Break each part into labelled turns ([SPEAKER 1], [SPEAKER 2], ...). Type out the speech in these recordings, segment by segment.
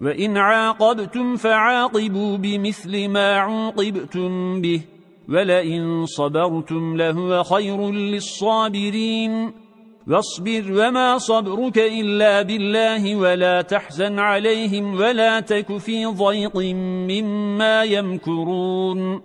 [SPEAKER 1] وَإِنْ عَاقَبْتُمْ فَعَاقِبُوا بِمِثْلِ مَا عُوقِبْتُمْ بِهِ وَلَئِنْ صَبَرْتُمْ لَهُوَ خَيْرٌ لِلصَّابِرِينَ وَاصْبِرْ وَمَا صَبْرُكَ إِلَّا بِاللَّهِ وَلَا تَحْزَنْ عَلَيْهِمْ وَلَا تَكُ فِي ضَيْقٍ مِّمَّا يَمْكُرُونَ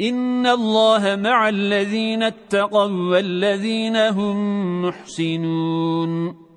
[SPEAKER 1] إِنَّ اللَّهَ مَعَ الَّذِينَ اتَّقَوْا وَالَّذِينَ هُمْ مُحْسِنُونَ